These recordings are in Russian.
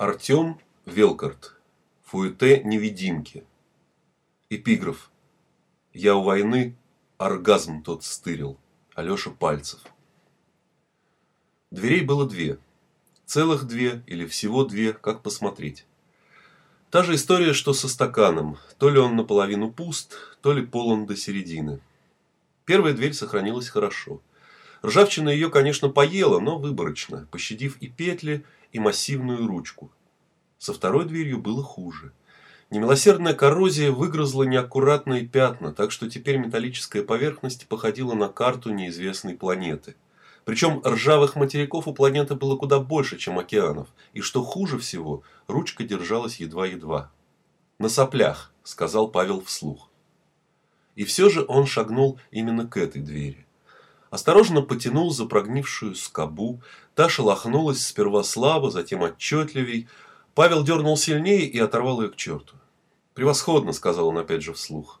Артем Велкарт. Фуэте невидимки. Эпиграф. Я у войны оргазм тот стырил. Алёша Пальцев. Дверей было две. Целых две или всего две, как посмотреть. Та же история, что со стаканом. То ли он наполовину пуст, то ли полон до середины. Первая дверь сохранилась хорошо. Ржавчина ее, конечно, поела, но выборочно, пощадив и петли, и массивную ручку. Со второй дверью было хуже. Немилосердная коррозия выгрызла неаккуратные пятна, так что теперь металлическая поверхность походила на карту неизвестной планеты. Причем ржавых материков у планеты было куда больше, чем океанов, и что хуже всего, ручка держалась едва-едва. «На соплях», – сказал Павел вслух. И все же он шагнул именно к этой двери. Осторожно потянул за прогнившую скобу, та шелохнулась сперва слабо, затем отчетливей. Павел дернул сильнее и оторвал ее к черту. «Превосходно», – сказал он опять же вслух.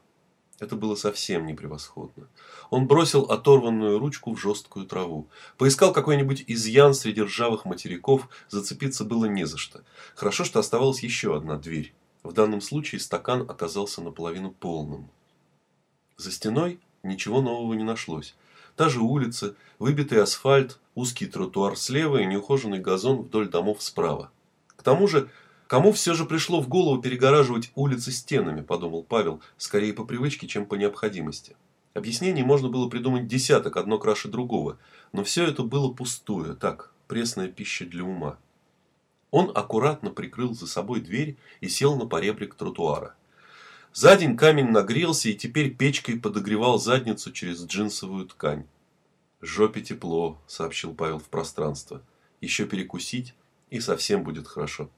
Это было совсем не превосходно. Он бросил оторванную ручку в жесткую траву. Поискал какой-нибудь изъян среди ржавых материков, зацепиться было не за что. Хорошо, что оставалась еще одна дверь. В данном случае стакан оказался наполовину полным. За стеной ничего нового не нашлось. Та же улица, выбитый асфальт, узкий тротуар слева и неухоженный газон вдоль домов справа. К тому же, кому все же пришло в голову перегораживать улицы стенами, подумал Павел, скорее по привычке, чем по необходимости. Объяснений можно было придумать десяток, одно краше другого, но все это было пустое, так, пресная пища для ума. Он аккуратно прикрыл за собой дверь и сел на поребрик тротуара. За день камень нагрелся и теперь печкой подогревал задницу через джинсовую ткань. «Жопе тепло», – сообщил Павел в пространство. «Еще перекусить, и совсем будет хорошо».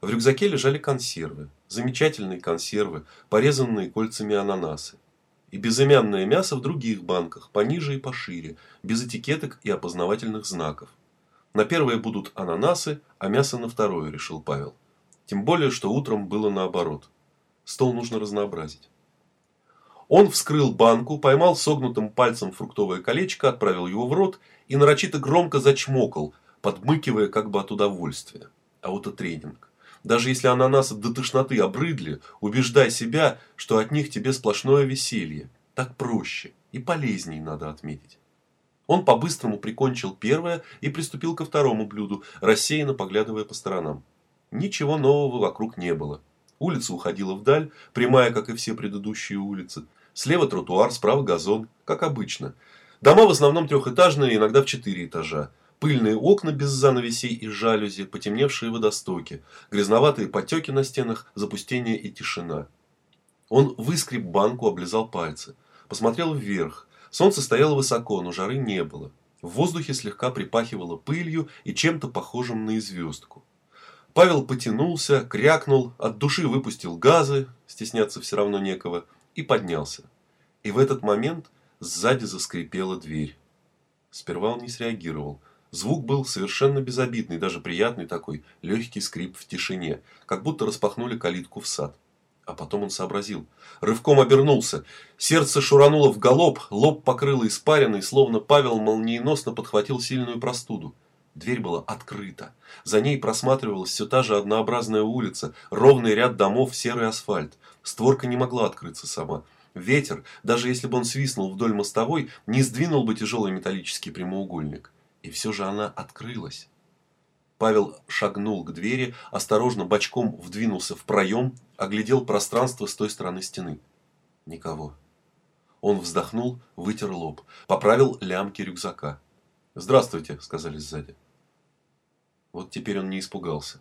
В рюкзаке лежали консервы. Замечательные консервы, порезанные кольцами ананасы. И безымянное мясо в других банках, пониже и пошире, без этикеток и опознавательных знаков. На первое будут ананасы, а мясо на второе, решил Павел. Тем более, что утром было наоборот. Стол нужно разнообразить. Он вскрыл банку, поймал согнутым пальцем фруктовое колечко, отправил его в рот и нарочито громко зачмокал, подмыкивая как бы от удовольствия. А вот и тренинг. Даже если ананасы до тошноты обрыдли, убеждай себя, что от них тебе сплошное веселье. Так проще и полезней надо отметить. Он по-быстрому прикончил первое и приступил ко второму блюду, рассеянно поглядывая по сторонам. Ничего нового вокруг не было. Улица уходила вдаль, прямая, как и все предыдущие улицы. Слева тротуар, справа газон, как обычно. Дома в основном трехэтажные, иногда в четыре этажа. Пыльные окна без занавесей и жалюзи, потемневшие водостоки, грязноватые потеки на стенах, запустение и тишина. Он выскреб банку, облизал пальцы. Посмотрел вверх. Солнце стояло высоко, но жары не было. В воздухе слегка припахивало пылью и чем-то похожим на звездку. Павел потянулся, крякнул, от души выпустил газы, стесняться все равно некого, и поднялся. И в этот момент сзади заскрипела дверь. Сперва он не среагировал. Звук был совершенно безобидный, даже приятный такой, легкий скрип в тишине, как будто распахнули калитку в сад. А потом он сообразил. Рывком обернулся. Сердце шурануло в галоп, лоб покрыло испариной, словно Павел молниеносно подхватил сильную простуду. Дверь была открыта. За ней просматривалась все та же однообразная улица, ровный ряд домов, серый асфальт. Створка не могла открыться сама. Ветер, даже если бы он свистнул вдоль мостовой, не сдвинул бы тяжелый металлический прямоугольник. И все же она открылась. Павел шагнул к двери, осторожно бочком вдвинулся в проем, оглядел пространство с той стороны стены. Никого. Он вздохнул, вытер лоб, поправил лямки рюкзака. «Здравствуйте», — сказали сзади. Вот теперь он не испугался.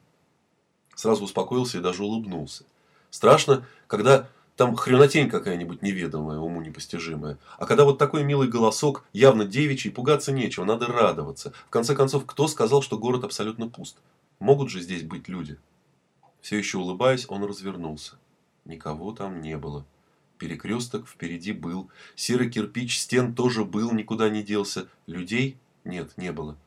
Сразу успокоился и даже улыбнулся. Страшно, когда там хренотень какая-нибудь неведомая, уму непостижимая. А когда вот такой милый голосок, явно девичий, пугаться нечего, надо радоваться. В конце концов, кто сказал, что город абсолютно пуст? Могут же здесь быть люди? Все еще улыбаясь, он развернулся. Никого там не было. Перекресток впереди был. Серый кирпич стен тоже был, никуда не делся. Людей нет, не было.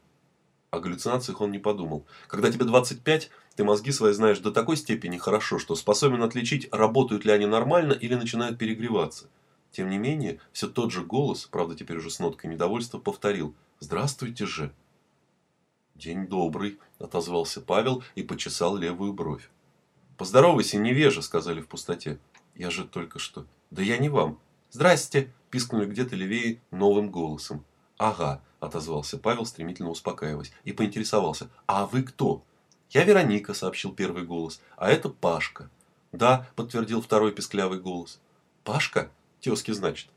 О галлюцинациях он не подумал. Когда тебе 25, ты мозги свои знаешь до такой степени хорошо, что способен отличить, работают ли они нормально или начинают перегреваться. Тем не менее, все тот же голос, правда теперь уже с ноткой недовольства, повторил «Здравствуйте же». «День добрый», – отозвался Павел и почесал левую бровь. «Поздоровайся, невежа», – сказали в пустоте. «Я же только что...» «Да я не вам». «Здрасте», – пискнули где-то левее новым голосом. «Ага», – отозвался Павел, стремительно успокаиваясь, и поинтересовался. «А вы кто?» «Я Вероника», – сообщил первый голос. «А это Пашка». «Да», – подтвердил второй песклявый голос. «Пашка? Тезки, значит».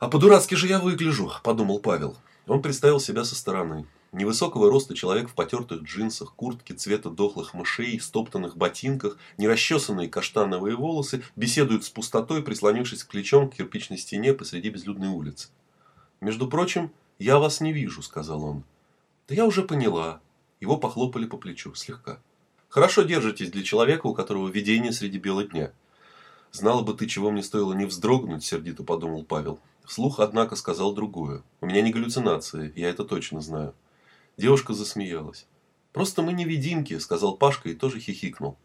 «А по-дурацки же я выгляжу», – подумал Павел. Он представил себя со стороны. Невысокого роста человек в потертых джинсах, куртке цвета дохлых мышей, стоптанных ботинках, нерасчесанные каштановые волосы, беседует с пустотой, прислонившись плечом к кирпичной стене посреди безлюдной улицы. «Между прочим, я вас не вижу», – сказал он. «Да я уже поняла». Его похлопали по плечу, слегка. «Хорошо держитесь для человека, у которого видение среди бела дня». «Знала бы ты, чего мне стоило не вздрогнуть», – сердито подумал Павел. Вслух, однако, сказал другое. «У меня не галлюцинации, я это точно знаю». Девушка засмеялась. «Просто мы невидимки», – сказал Пашка и тоже хихикнул.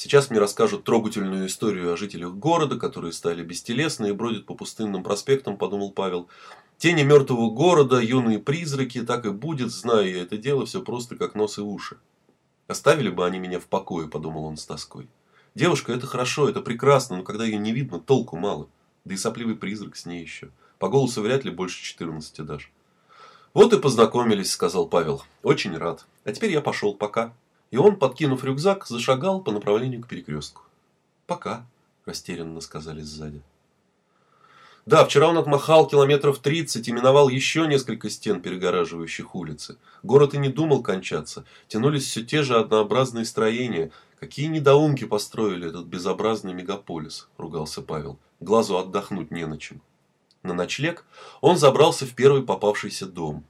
Сейчас мне расскажут трогательную историю о жителях города, которые стали бестелесны и бродят по пустынным проспектам, подумал Павел. Тени мертвого города, юные призраки, так и будет, знаю я это дело, все просто как нос и уши. Оставили бы они меня в покое, подумал он с тоской. Девушка, это хорошо, это прекрасно, но когда ее не видно, толку мало. Да и сопливый призрак с ней еще. По голосу вряд ли больше 14 даже. «Вот и познакомились», – сказал Павел. «Очень рад. А теперь я пошел. Пока». И он, подкинув рюкзак, зашагал по направлению к перекрестку. «Пока», – растерянно сказали сзади. Да, вчера он отмахал километров 30 и миновал еще несколько стен, перегораживающих улицы. Город и не думал кончаться. Тянулись все те же однообразные строения. Какие недоумки построили этот безобразный мегаполис, ругался Павел. Глазу отдохнуть не на чем. На ночлег он забрался в первый попавшийся дом.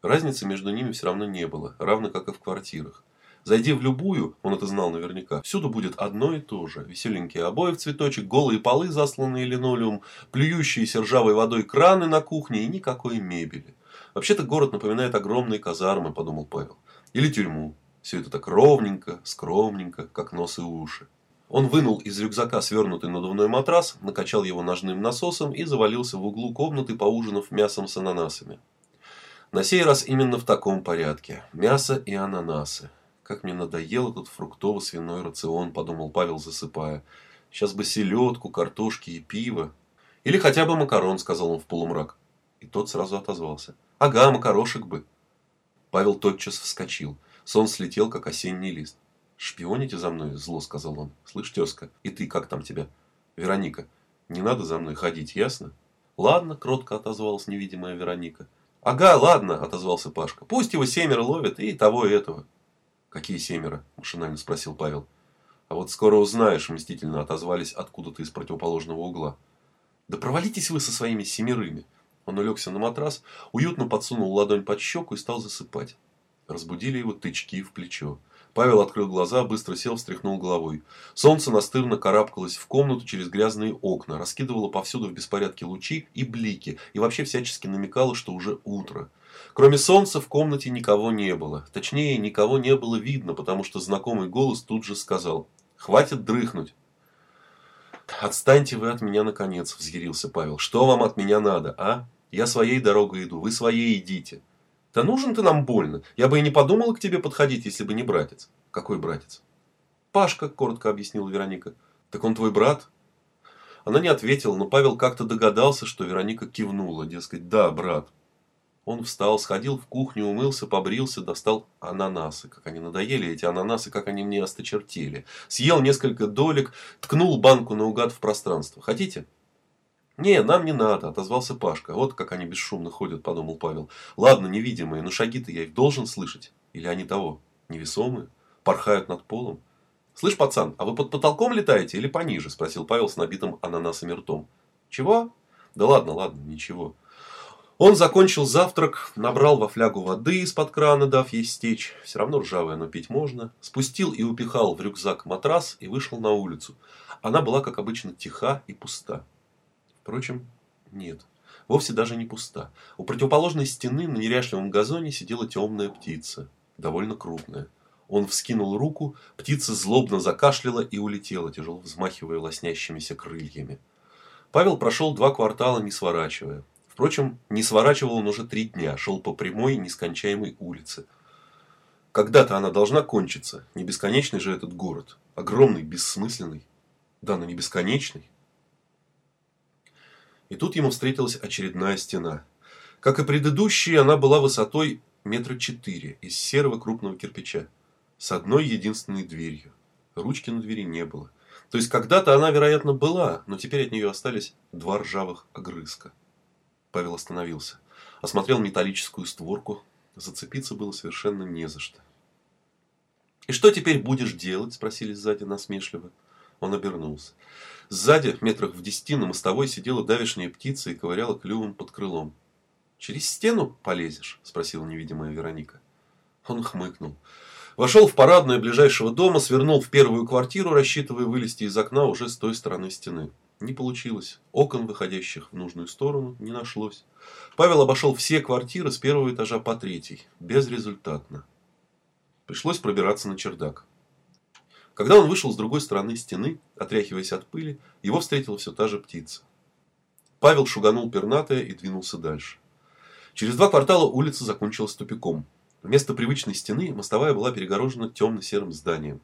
Разницы между ними все равно не было, равно как и в квартирах. Зайди в любую, он это знал наверняка, всюду будет одно и то же. Веселенькие обои в цветочек, голые полы, засланные линолеум, плюющиеся ржавой водой краны на кухне и никакой мебели. Вообще-то город напоминает огромные казармы, подумал Павел. Или тюрьму. Все это так ровненько, скромненько, как нос и уши. Он вынул из рюкзака свернутый надувной матрас, накачал его ножным насосом и завалился в углу комнаты, поужинав мясом с ананасами. На сей раз именно в таком порядке. Мясо и ананасы. Как мне надоел этот фруктово-свиной рацион, подумал Павел, засыпая. Сейчас бы селедку, картошки и пиво. Или хотя бы макарон, сказал он в полумрак. И тот сразу отозвался. Ага, макарошек бы. Павел тотчас вскочил. Сон слетел, как осенний лист. «Шпионите за мной?» – зло сказал он. «Слышь, тезка, и ты, как там тебя?» «Вероника, не надо за мной ходить, ясно?» «Ладно», – кротко отозвалась невидимая Вероника. «Ага, ладно», – отозвался Пашка. «Пусть его семеро ловят, и того, и этого». «Какие семеро?» – машинально спросил Павел. «А вот скоро узнаешь», – мстительно отозвались откуда-то из противоположного угла. «Да провалитесь вы со своими семерыми!» Он улегся на матрас, уютно подсунул ладонь под щеку и стал засыпать. Разбудили его тычки в плечо. Павел открыл глаза, быстро сел, встряхнул головой. Солнце настырно карабкалось в комнату через грязные окна, раскидывало повсюду в беспорядке лучи и блики, и вообще всячески намекало, что уже утро. Кроме солнца в комнате никого не было. Точнее, никого не было видно, потому что знакомый голос тут же сказал «Хватит дрыхнуть». «Отстаньте вы от меня, наконец», – взъярился Павел. «Что вам от меня надо, а? Я своей дорогой иду, вы своей идите». Да нужен ты нам больно. Я бы и не подумала к тебе подходить, если бы не братец. Какой братец? Пашка, коротко объяснила Вероника. Так он твой брат? Она не ответила, но Павел как-то догадался, что Вероника кивнула, дескать, да, брат. Он встал, сходил в кухню, умылся, побрился, достал ананасы. Как они надоели, эти ананасы, как они мне осточертели. Съел несколько долек, ткнул банку наугад в пространство. Хотите? «Не, нам не надо», – отозвался Пашка. «Вот как они бесшумно ходят», – подумал Павел. «Ладно, невидимые, но шаги-то я их должен слышать. Или они того, невесомые, порхают над полом». «Слышь, пацан, а вы под потолком летаете или пониже?» – спросил Павел с набитым ананасами ртом. «Чего?» «Да ладно, ладно, ничего». Он закончил завтрак, набрал во флягу воды из-под крана, дав ей стечь. Все равно ржавое, но пить можно. Спустил и упихал в рюкзак матрас и вышел на улицу. Она была, как обычно, тиха и пуста. Впрочем, нет. Вовсе даже не пуста. У противоположной стены на неряшливом газоне сидела темная птица. Довольно крупная. Он вскинул руку, птица злобно закашляла и улетела, тяжело взмахивая лоснящимися крыльями. Павел прошел два квартала, не сворачивая. Впрочем, не сворачивал он уже три дня, шел по прямой, нескончаемой улице. Когда-то она должна кончиться. Не бесконечный же этот город. Огромный, бессмысленный. Да, но не бесконечный. И тут ему встретилась очередная стена. Как и предыдущие, она была высотой метра четыре из серого крупного кирпича. С одной единственной дверью. Ручки на двери не было. То есть когда-то она, вероятно, была, но теперь от нее остались два ржавых огрызка. Павел остановился. Осмотрел металлическую створку. Зацепиться было совершенно не за что. «И что теперь будешь делать?» – спросили сзади насмешливо. Он обернулся. Сзади, метрах в десяти, на мостовой сидела давешняя птица и ковыряла клювом под крылом. «Через стену полезешь?» – спросила невидимая Вероника. Он хмыкнул. Вошел в парадную ближайшего дома, свернул в первую квартиру, рассчитывая вылезти из окна уже с той стороны стены. Не получилось. Окон, выходящих в нужную сторону, не нашлось. Павел обошел все квартиры с первого этажа по третий. Безрезультатно. Пришлось пробираться на чердак. Когда он вышел с другой стороны стены, отряхиваясь от пыли, его встретила все та же птица. Павел шуганул пернатое и двинулся дальше. Через два квартала улица закончилась тупиком. Вместо привычной стены мостовая была перегорожена темно-серым зданием.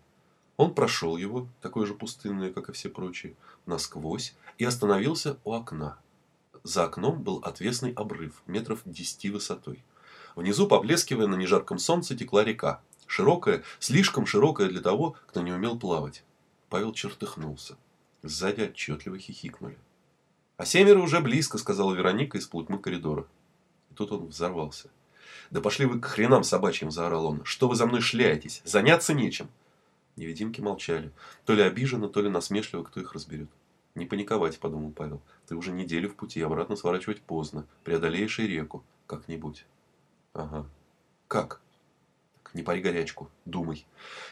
Он прошел его, такое же пустынное, как и все прочие, насквозь и остановился у окна. За окном был отвесный обрыв, метров десяти высотой. Внизу, поблескивая на нежарком солнце, текла река. Широкая, слишком широкая для того, кто не умел плавать. Павел чертыхнулся. Сзади отчетливо хихикнули. «А семеро уже близко», — сказала Вероника из полутьмы коридора. И тут он взорвался. «Да пошли вы к хренам собачьим!» – заорал он. «Что вы за мной шляетесь? Заняться нечем!» Невидимки молчали. То ли обиженно, то ли насмешливо, кто их разберет. «Не паниковать», – подумал Павел. «Ты уже неделю в пути, обратно сворачивать поздно. Преодолеешь и реку. Как-нибудь». «Ага. Как?» «Не пари горячку. Думай».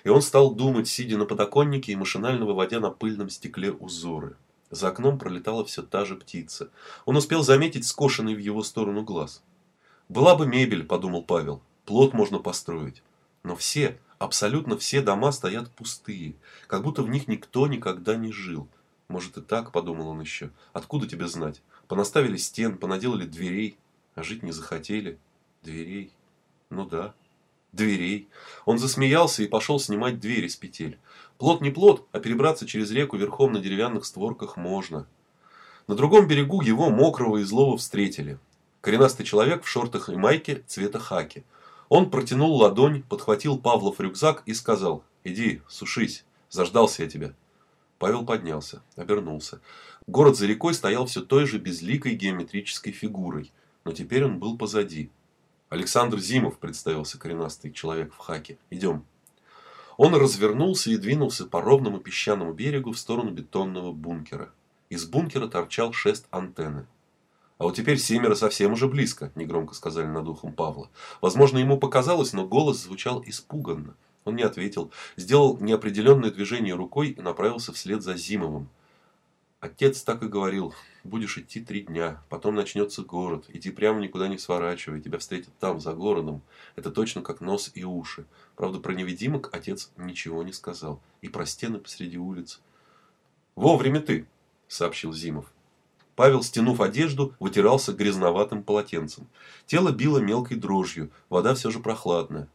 И он стал думать, сидя на подоконнике и машинально выводя на пыльном стекле узоры. За окном пролетала все та же птица. Он успел заметить скошенный в его сторону глаз. Была бы мебель, подумал Павел, плод можно построить. Но все, абсолютно все дома стоят пустые, как будто в них никто никогда не жил. Может и так, подумал он еще. Откуда тебе знать? Понаставили стен, понаделали дверей, а жить не захотели. Дверей. Ну да, дверей. Он засмеялся и пошел снимать двери с петель. Плод не плод, а перебраться через реку верхом на деревянных створках можно. На другом берегу его, мокрого и злого, встретили. Коренастый человек в шортах и майке цвета хаки. Он протянул ладонь, подхватил Павлов рюкзак и сказал «Иди, сушись, заждался я тебя». Павел поднялся, обернулся. Город за рекой стоял все той же безликой геометрической фигурой, но теперь он был позади. Александр Зимов, представился коренастый человек в хаке. Идем. Он развернулся и двинулся по ровному песчаному берегу в сторону бетонного бункера. Из бункера торчал шест антенны. «А вот теперь семеро совсем уже близко», – негромко сказали над ухом Павла. Возможно, ему показалось, но голос звучал испуганно. Он не ответил, сделал неопределенное движение рукой и направился вслед за Зимовым. Отец так и говорил, будешь идти три дня, потом начнется город, иди прямо никуда не сворачивай, тебя встретят там, за городом. Это точно как нос и уши. Правда, про невидимок отец ничего не сказал. И про стены посреди улиц. «Вовремя ты», – сообщил Зимов. Павел, стянув одежду, вытирался грязноватым полотенцем. Тело било мелкой дрожью, вода все же прохладная.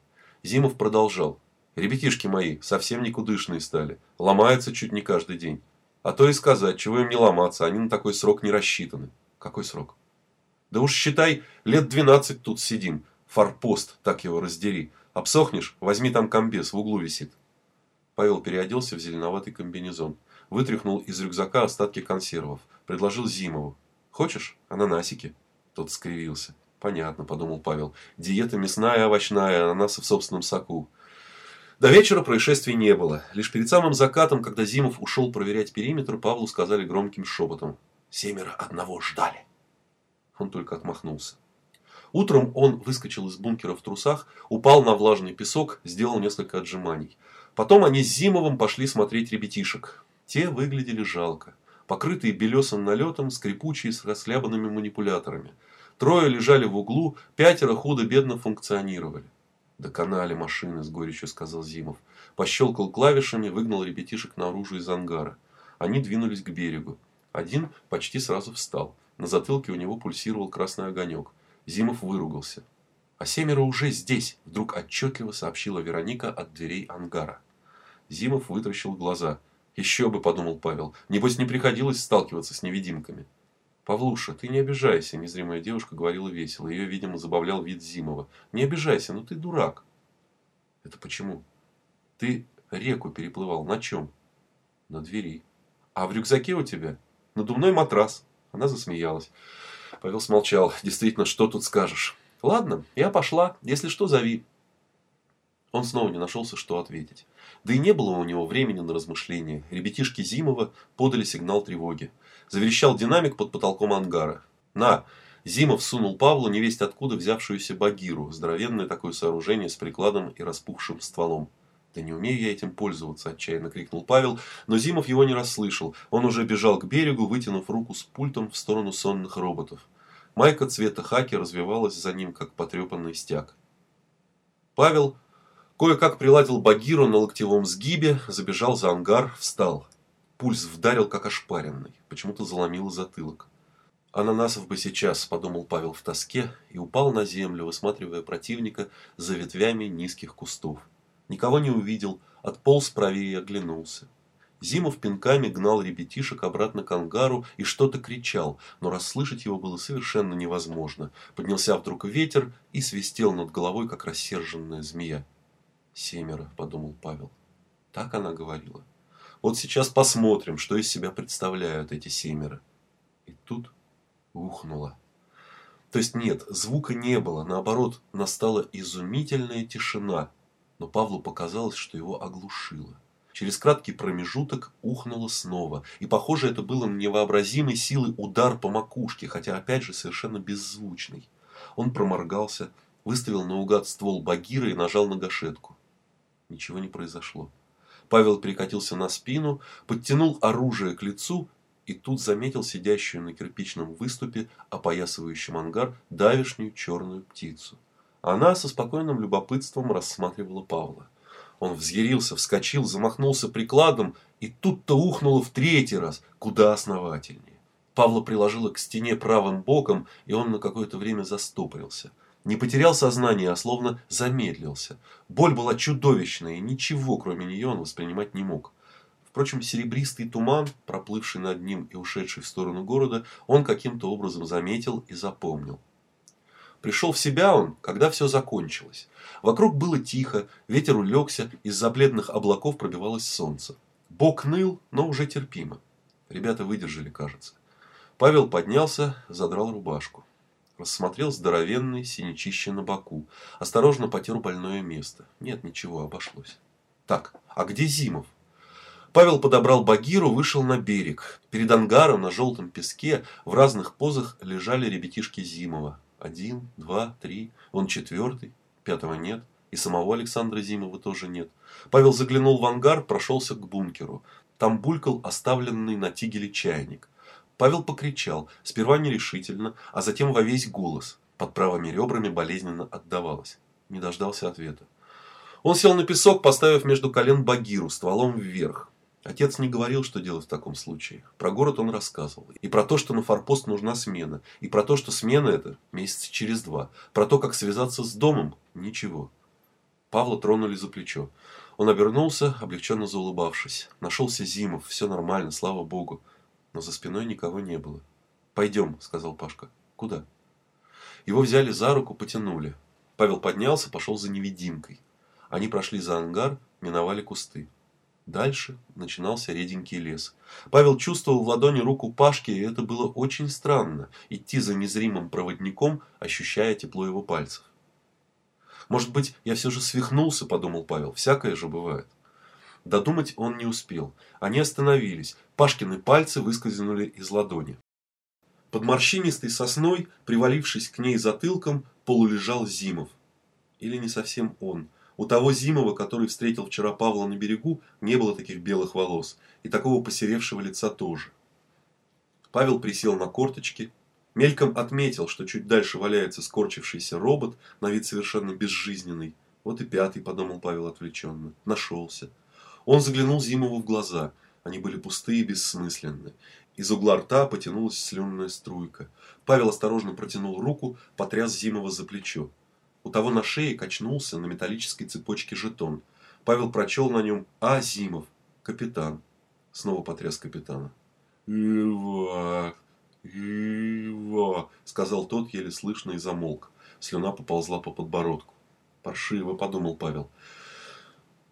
Зимов продолжал. «Ребятишки мои совсем никудышные стали. Ломаются чуть не каждый день. А то и сказать, чего им не ломаться, они на такой срок не рассчитаны». «Какой срок?» «Да уж считай, лет двенадцать тут сидим. Форпост, так его раздери. Обсохнешь, возьми там комбез, в углу висит». Павел переоделся в зеленоватый комбинезон. Вытряхнул из рюкзака остатки консервов. Предложил Зимову. «Хочешь? Ананасики?» Тот скривился. «Понятно», – подумал Павел. «Диета мясная, овощная, ананасы в собственном соку». До вечера происшествий не было. Лишь перед самым закатом, когда Зимов ушел проверять периметр, Павлу сказали громким шепотом. «Семеро одного ждали». Он только отмахнулся. Утром он выскочил из бункера в трусах, упал на влажный песок, сделал несколько отжиманий. Потом они с Зимовым пошли смотреть ребятишек. Те выглядели жалко покрытые белесым налетом, скрипучие с расхлябанными манипуляторами. Трое лежали в углу, пятеро худо-бедно функционировали. «Доконали машины», – с горечью сказал Зимов. Пощелкал клавишами, выгнал ребятишек наружу из ангара. Они двинулись к берегу. Один почти сразу встал. На затылке у него пульсировал красный огонек. Зимов выругался. «А семеро уже здесь!» – вдруг отчетливо сообщила Вероника от дверей ангара. Зимов вытаращил глаза. «Еще бы», – подумал Павел. «Небось, не приходилось сталкиваться с невидимками». «Павлуша, ты не обижайся», – незримая девушка говорила весело. Ее, видимо, забавлял вид Зимова. «Не обижайся, ну ты дурак». «Это почему?» «Ты реку переплывал. На чем?» «На двери». «А в рюкзаке у тебя?» «Надувной матрас». Она засмеялась. Павел смолчал. «Действительно, что тут скажешь?» Ладно, я пошла. Если что, зови. Он снова не нашелся, что ответить. Да и не было у него времени на размышления. Ребятишки Зимова подали сигнал тревоги. Заверещал динамик под потолком ангара. «На!» Зимов сунул Павлу невесть откуда взявшуюся багиру, здоровенное такое сооружение с прикладом и распухшим стволом. «Да не умею я этим пользоваться», – отчаянно крикнул Павел, но Зимов его не расслышал. Он уже бежал к берегу, вытянув руку с пультом в сторону сонных роботов. Майка цвета хаки развивалась за ним, как потрепанный стяг. Павел кое-как приладил багиру на локтевом сгибе, забежал за ангар, встал. Пульс вдарил, как ошпаренный. Почему-то заломил затылок. «Ананасов бы сейчас», – подумал Павел в тоске, и упал на землю, высматривая противника за ветвями низких кустов. Никого не увидел, отполз правее и оглянулся. Зимов пинками гнал ребятишек обратно к ангару и что-то кричал, но расслышать его было совершенно невозможно. Поднялся вдруг ветер и свистел над головой, как рассерженная змея. «Семеро», — подумал Павел. Так она говорила. «Вот сейчас посмотрим, что из себя представляют эти семеро». И тут ухнуло. То есть нет, звука не было, наоборот, настала изумительная тишина, но Павлу показалось, что его оглушило. Через краткий промежуток ухнуло снова, и похоже это было невообразимой силой удар по макушке, хотя опять же совершенно беззвучный. Он проморгался, выставил наугад ствол багира и нажал на гашетку. Ничего не произошло. Павел перекатился на спину, подтянул оружие к лицу и тут заметил сидящую на кирпичном выступе, опоясывающем ангар, давишнюю черную птицу. Она со спокойным любопытством рассматривала Павла. Он взъярился, вскочил, замахнулся прикладом, и тут-то ухнуло в третий раз, куда основательнее. Павла приложила к стене правым боком, и он на какое-то время застопорился. Не потерял сознание, а словно замедлился. Боль была чудовищная, и ничего, кроме нее, он воспринимать не мог. Впрочем, серебристый туман, проплывший над ним и ушедший в сторону города, он каким-то образом заметил и запомнил. Пришел в себя он, когда все закончилось. Вокруг было тихо, ветер улегся, из-за бледных облаков пробивалось солнце. Бог ныл, но уже терпимо. Ребята выдержали, кажется. Павел поднялся, задрал рубашку. Рассмотрел здоровенный синячище на боку. Осторожно потер больное место. Нет, ничего, обошлось. Так, а где Зимов? Павел подобрал багиру, вышел на берег. Перед ангаром на желтом песке в разных позах лежали ребятишки Зимова. Один, два, три. Он четвертый. Пятого нет. И самого Александра Зимова тоже нет. Павел заглянул в ангар, прошелся к бункеру. Там булькал оставленный на тигеле чайник. Павел покричал, сперва нерешительно, а затем во весь голос. Под правыми ребрами болезненно отдавалось. Не дождался ответа. Он сел на песок, поставив между колен багиру стволом вверх. Отец не говорил, что делать в таком случае. Про город он рассказывал. И про то, что на форпост нужна смена. И про то, что смена это месяца через два. Про то, как связаться с домом – ничего. Павла тронули за плечо. Он обернулся, облегченно заулыбавшись. Нашелся Зимов, все нормально, слава богу. Но за спиной никого не было. «Пойдем», – сказал Пашка. «Куда?» Его взяли за руку, потянули. Павел поднялся, пошел за невидимкой. Они прошли за ангар, миновали кусты. Дальше начинался реденький лес. Павел чувствовал в ладони руку Пашки, и это было очень странно – идти за незримым проводником, ощущая тепло его пальцев. «Может быть, я все же свихнулся», – подумал Павел. «Всякое же бывает». Додумать он не успел. Они остановились. Пашкины пальцы выскользнули из ладони. Под морщинистой сосной, привалившись к ней затылком, полулежал Зимов. Или не совсем он – у того Зимова, который встретил вчера Павла на берегу, не было таких белых волос, и такого посеревшего лица тоже. Павел присел на корточки, мельком отметил, что чуть дальше валяется скорчившийся робот, на вид совершенно безжизненный. Вот и пятый, подумал Павел отвлеченно, нашелся. Он заглянул Зимову в глаза, они были пустые и бессмысленны. Из угла рта потянулась слюнная струйка. Павел осторожно протянул руку, потряс Зимова за плечо. У того на шее качнулся на металлической цепочке жетон. Павел прочел на нем «А. Зимов, капитан». Снова потряс капитана. «Ива, Ива», — сказал тот еле слышно и замолк. Слюна поползла по подбородку. «Паршиво», — подумал Павел.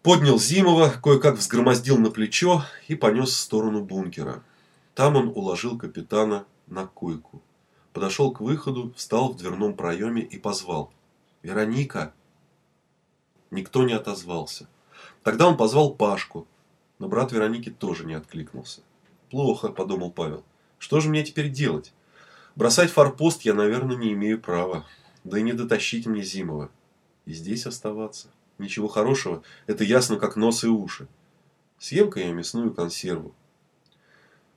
Поднял Зимова, кое-как взгромоздил на плечо и понес в сторону бункера. Там он уложил капитана на койку. Подошел к выходу, встал в дверном проеме и позвал. «Вероника!» Никто не отозвался. Тогда он позвал Пашку, но брат Вероники тоже не откликнулся. «Плохо», — подумал Павел. «Что же мне теперь делать? Бросать форпост я, наверное, не имею права. Да и не дотащить мне Зимова. И здесь оставаться». Ничего хорошего, это ясно как нос и уши. Съем-ка я мясную консерву.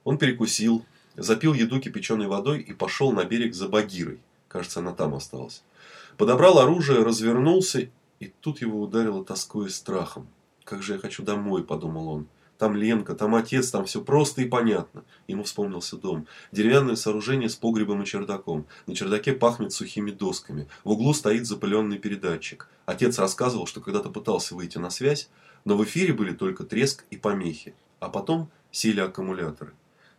Он перекусил, запил еду кипяченой водой и пошел на берег за Багирой. Кажется, она там осталась. Подобрал оружие, развернулся, и тут его ударило тоской и страхом. «Как же я хочу домой», — подумал он. Там Ленка, там отец, там все просто и понятно. Ему вспомнился дом. Деревянное сооружение с погребом и чердаком. На чердаке пахнет сухими досками. В углу стоит запыленный передатчик. Отец рассказывал, что когда-то пытался выйти на связь, но в эфире были только треск и помехи. А потом сели аккумуляторы.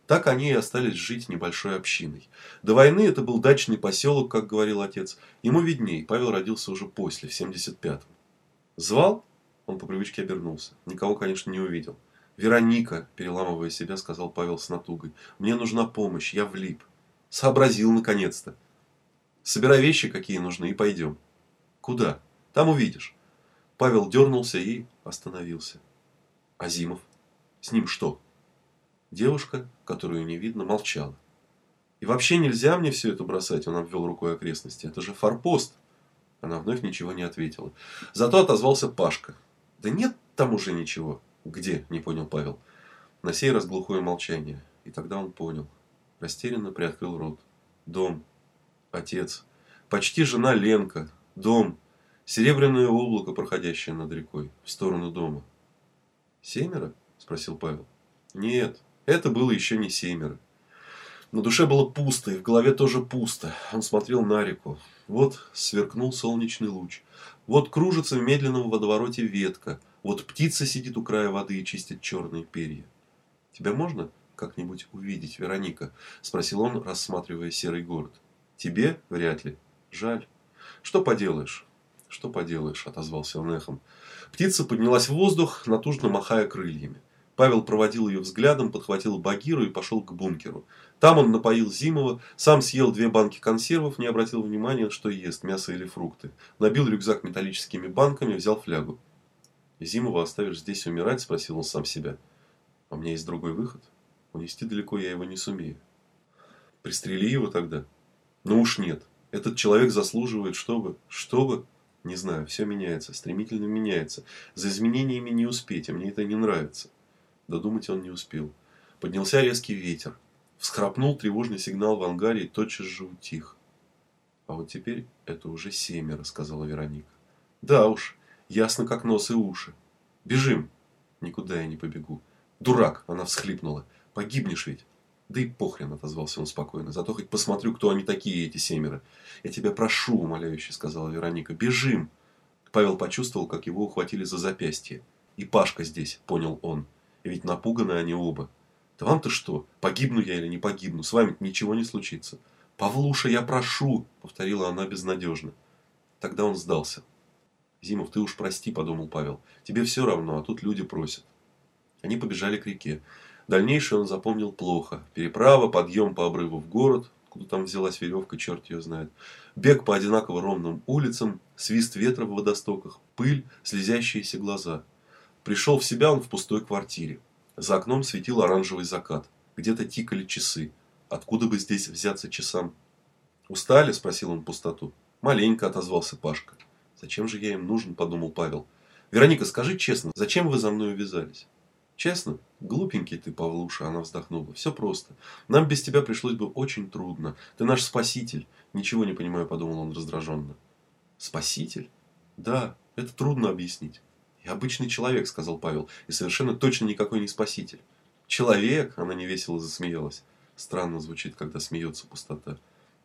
Так они и остались жить небольшой общиной. До войны это был дачный поселок, как говорил отец. Ему видней, Павел родился уже после, в 75-м. Звал? Он по привычке обернулся. Никого, конечно, не увидел. «Вероника», – переламывая себя, сказал Павел с натугой, – «мне нужна помощь, я влип». Сообразил, наконец-то. Собирай вещи, какие нужны, и пойдем. Куда? Там увидишь. Павел дернулся и остановился. Азимов. С ним что? Девушка, которую не видно, молчала. И вообще нельзя мне все это бросать, он обвел рукой окрестности. Это же форпост. Она вновь ничего не ответила. Зато отозвался Пашка. Да нет там уже ничего. «Где?» – не понял Павел. На сей раз глухое молчание. И тогда он понял. Растерянно приоткрыл рот. Дом. Отец. Почти жена Ленка. Дом. Серебряное облако, проходящее над рекой. В сторону дома. «Семеро?» – спросил Павел. «Нет, это было еще не семеро. На душе было пусто, и в голове тоже пусто. Он смотрел на реку. Вот сверкнул солнечный луч. Вот кружится в медленном водовороте ветка. Вот птица сидит у края воды и чистит черные перья. «Тебя можно как-нибудь увидеть, Вероника?» – спросил он, рассматривая серый город. «Тебе? Вряд ли. Жаль. Что поделаешь?» «Что поделаешь?» – отозвался он эхом. Птица поднялась в воздух, натужно махая крыльями. Павел проводил ее взглядом, подхватил багиру и пошел к бункеру. Там он напоил Зимова, сам съел две банки консервов, не обратил внимания, что ест, мясо или фрукты. Набил рюкзак металлическими банками, взял флягу. «Зимова оставишь здесь умирать?» – спросил он сам себя. «А у меня есть другой выход. Унести далеко я его не сумею». «Пристрели его тогда?» «Ну уж нет. Этот человек заслуживает, чтобы... Чтобы...» «Не знаю, все меняется, стремительно меняется. За изменениями не успеть, а мне это не нравится». Додумать он не успел. Поднялся резкий ветер. Всхрапнул тревожный сигнал в ангаре и тотчас же утих. «А вот теперь это уже семеро», — сказала Вероника. «Да уж, Ясно, как нос и уши. Бежим. Никуда я не побегу. Дурак, она всхлипнула. Погибнешь ведь. Да и похрен, отозвался он спокойно. Зато хоть посмотрю, кто они такие, эти семеро. Я тебя прошу, умоляюще сказала Вероника. Бежим. Павел почувствовал, как его ухватили за запястье. И Пашка здесь, понял он. Ведь напуганы они оба. Да вам-то что, погибну я или не погибну, с вами ничего не случится. Павлуша, я прошу, повторила она безнадежно. Тогда он сдался. «Зимов, ты уж прости», – подумал Павел. «Тебе все равно, а тут люди просят». Они побежали к реке. Дальнейшее он запомнил плохо. Переправа, подъем по обрыву в город, куда там взялась веревка, черт ее знает. Бег по одинаково ровным улицам, свист ветра в водостоках, пыль, слезящиеся глаза. Пришел в себя он в пустой квартире. За окном светил оранжевый закат. Где-то тикали часы. Откуда бы здесь взяться часам? «Устали?» – спросил он пустоту. «Маленько», – отозвался Пашка. Зачем же я им нужен, подумал Павел. Вероника, скажи честно, зачем вы за мной увязались? Честно? Глупенький ты, Павлуша, она вздохнула. Все просто. Нам без тебя пришлось бы очень трудно. Ты наш спаситель. Ничего не понимаю, подумал он раздраженно. Спаситель? Да, это трудно объяснить. Я обычный человек, сказал Павел, и совершенно точно никакой не спаситель. Человек, она невесело засмеялась. Странно звучит, когда смеется пустота.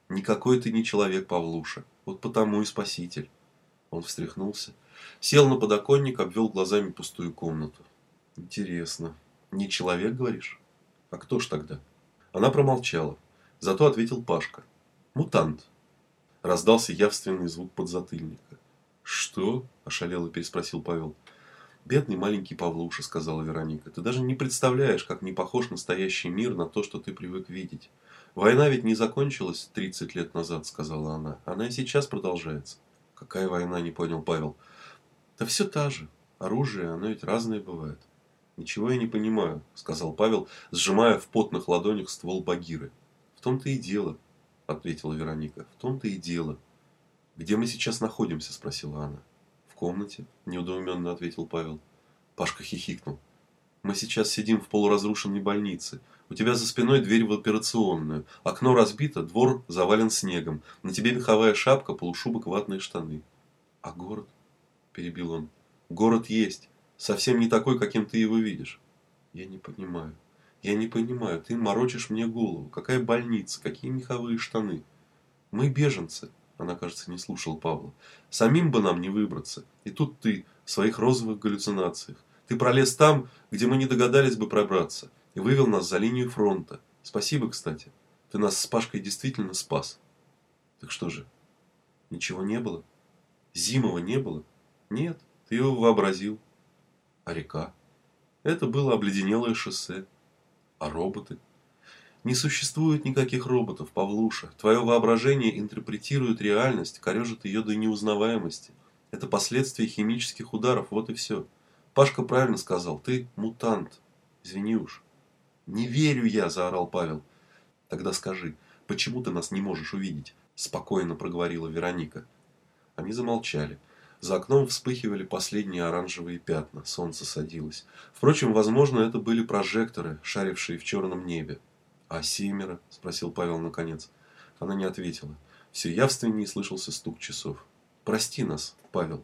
Никакой ты не человек, Павлуша. Вот потому и спаситель. Он встряхнулся, сел на подоконник, обвел глазами пустую комнату. Интересно. Не человек, говоришь? А кто ж тогда? Она промолчала. Зато ответил Пашка. Мутант. Раздался явственный звук подзатыльника. «Что?» – ошалело переспросил Павел. «Бедный маленький Павлуша», – сказала Вероника. «Ты даже не представляешь, как не похож настоящий мир на то, что ты привык видеть. Война ведь не закончилась 30 лет назад», – сказала она. «Она и сейчас продолжается». «Какая война?» – не понял Павел. «Да все та же. Оружие, оно ведь разное бывает». «Ничего я не понимаю», – сказал Павел, сжимая в потных ладонях ствол Багиры. «В том-то и дело», – ответила Вероника. «В том-то и дело». «Где мы сейчас находимся?» – спросила она. «В комнате», – неудоуменно ответил Павел. Пашка хихикнул. «Мы сейчас сидим в полуразрушенной больнице. У тебя за спиной дверь в операционную. Окно разбито, двор завален снегом. На тебе меховая шапка, полушубок, ватные штаны». «А город?» – перебил он. «Город есть совсем не такой, каким ты его видишь. Я не понимаю. Я не понимаю. Ты морочишь мне голову. Какая больница? Какие меховые штаны? Мы беженцы. Она, кажется, не слушала Павла. Самим бы нам не выбраться. И тут ты в своих розовых галлюцинациях. Ты пролез там, где мы не догадались бы пробраться. И вывел нас за линию фронта. Спасибо, кстати. Ты нас с Пашкой действительно спас. Так что же, ничего не было? Зимова не было? Нет, ты его вообразил. А река? Это было обледенелое шоссе. А роботы? Не существует никаких роботов, Павлуша. Твое воображение интерпретирует реальность, корежит ее до неузнаваемости. Это последствия химических ударов, вот и все. Пашка правильно сказал, ты мутант. Извини уж. Не верю я, заорал Павел. Тогда скажи, почему ты нас не можешь увидеть? Спокойно проговорила Вероника. Они замолчали. За окном вспыхивали последние оранжевые пятна, солнце садилось. Впрочем, возможно, это были прожекторы, шарившие в черном небе. «А семеро?» – спросил Павел наконец. Она не ответила. Все явственнее слышался стук часов. «Прости нас, Павел».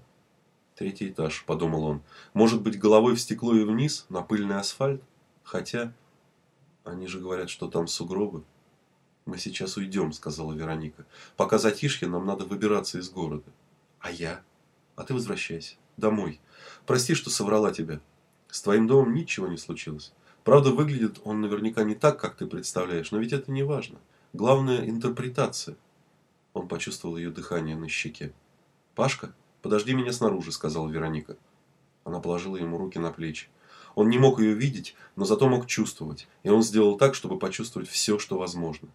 «Третий этаж», – подумал он. «Может быть, головой в стекло и вниз, на пыльный асфальт? Хотя...» «Они же говорят, что там сугробы». «Мы сейчас уйдем», – сказала Вероника. «Пока затишье, нам надо выбираться из города». «А я?» А ты возвращайся. Домой. Прости, что соврала тебя. С твоим домом ничего не случилось. Правда, выглядит он наверняка не так, как ты представляешь, но ведь это не важно. Главное – интерпретация. Он почувствовал ее дыхание на щеке. «Пашка, подожди меня снаружи», – сказала Вероника. Она положила ему руки на плечи. Он не мог ее видеть, но зато мог чувствовать. И он сделал так, чтобы почувствовать все, что возможно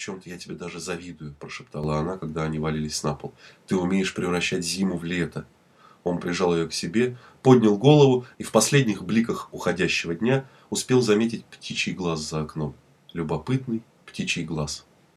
чем-то я тебе даже завидую», – прошептала она, когда они валились на пол. «Ты умеешь превращать зиму в лето». Он прижал ее к себе, поднял голову и в последних бликах уходящего дня успел заметить птичий глаз за окном. Любопытный птичий глаз.